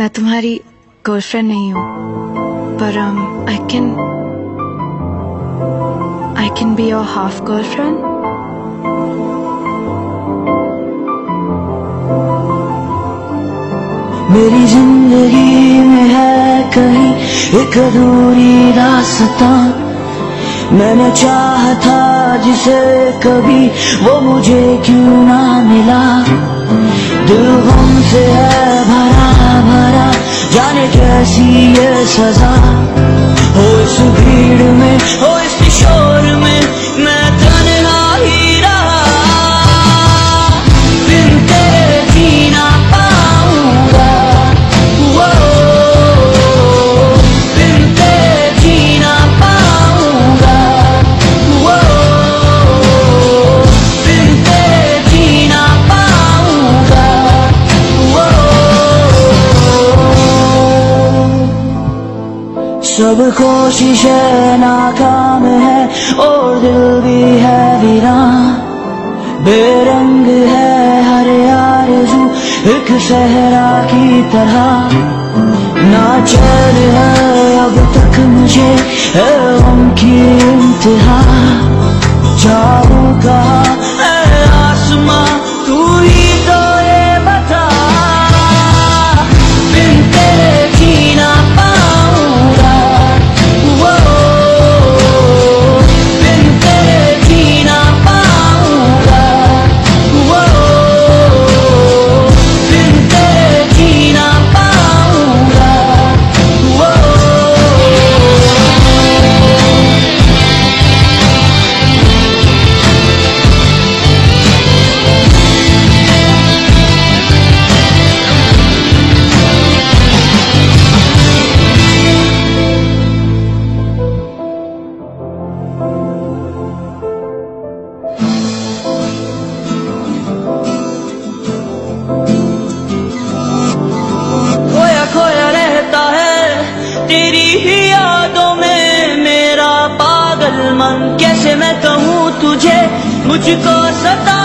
मैं तुम्हारी गर्लफ्रेंड नहीं हूँ पर I can I can be your half girlfriend मेरी ज़िंदगी में है कहीं एक अधूरी रास्ता। मैंने चाहा था जिसे कभी वो मुझे क्यों ना मिला। दिल गम से है कैसी ये सजा हो इस भीड़ में हो सब कोशिशें नाकाम है, और दिल भी है वीरान बेरंग है हर आरज़ू, एक सहरा की तरह। ना चल है अब तक मुझे, है तेरी ही यादों में मेरा पागल मन। कैसे मैं कहूँ तुझे? मुझको सताए